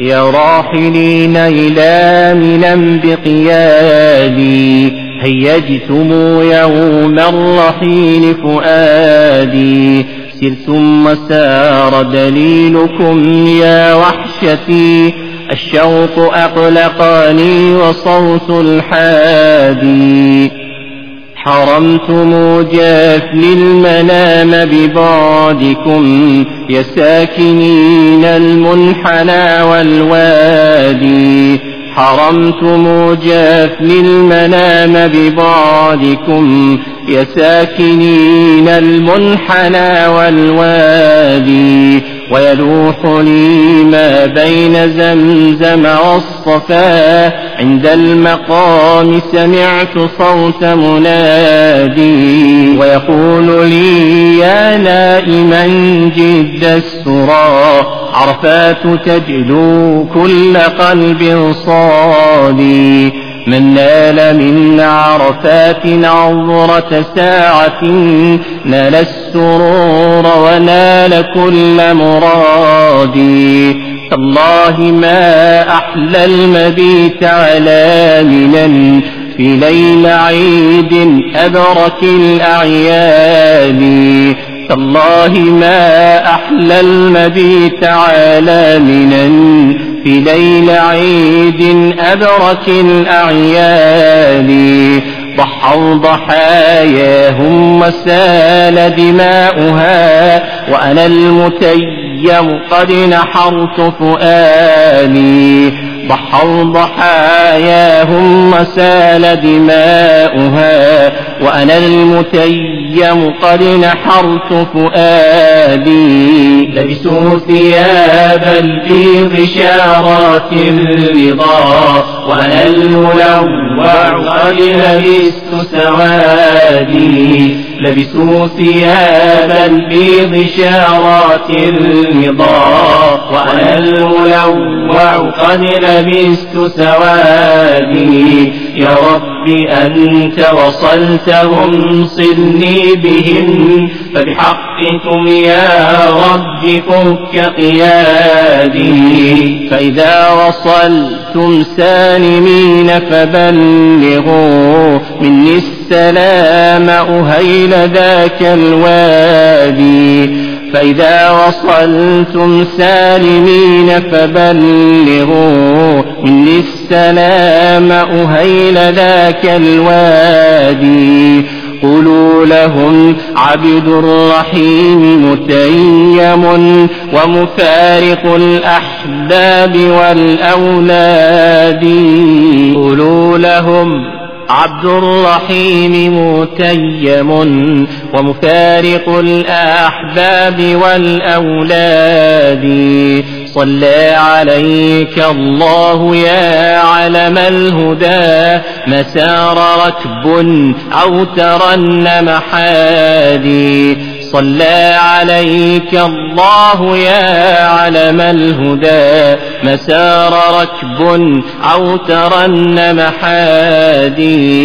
يا راحلين إلى منى بقيادي هيجتم يوم الرحيل فؤادي. سرتم سار دليلكم يا وحشتي الشوق أقلقني وصوت الحادي. حرمتم جافل المنام ببعدكم يا ساكنين المنحنى والوادي. حرمتم جافل المنام ببعدكم يا ساكنين المنحنى والوادي. ويلوح لي ما بين زمزم والصفا. عند المقام سمعت صوت منادي. ويقول لي يا نائما جد السرى. عرفات تجلو كل قلب صادي. من نال من عرفات عظرة ساعة نال السرور ونال كل مرادي تالله ما أحلى المبيت على منن في ليل عيد أبرك الأعياد. تالله ما أحلى المبيت على منن في ليل عيد أبرك الأعياد ضحوا ضحاياهم وسال دماؤها وأنا المتيم قد نحرت فؤادي. ضحوا ضحاياهم وسال دماؤها وأنا المتيم قد نحرت فؤادي. لبسوا ثياب البيض شارات الرضا وأنا الملوع قد لبست سوادي. لبسوا ثياب البيض شارات الرضا وأنا الملوع قد لبست سوادي. يا رب أنت وصلتهم صلني بهم. فبحقكم يا رب فك قيادي. فإذا وصلتم سالمين فبلغوا مني السلام أهيل ذاك الوادي. فإذا وصلتم سالمين فبلغوا مني السلام أهيل ذاك الوادي. قولوا لهم عبد الرحيم متيم ومفارق الأحباب والأولاد. قولوا لهم عبد الرحيم متيم ومفارق الأحباب والأولاد. صلى عليك الله يا علم الهدى. مسار ركب أو ترنم حادي صلى عليك الله يا علم الهدى. مسار ركب أو ترنم حادي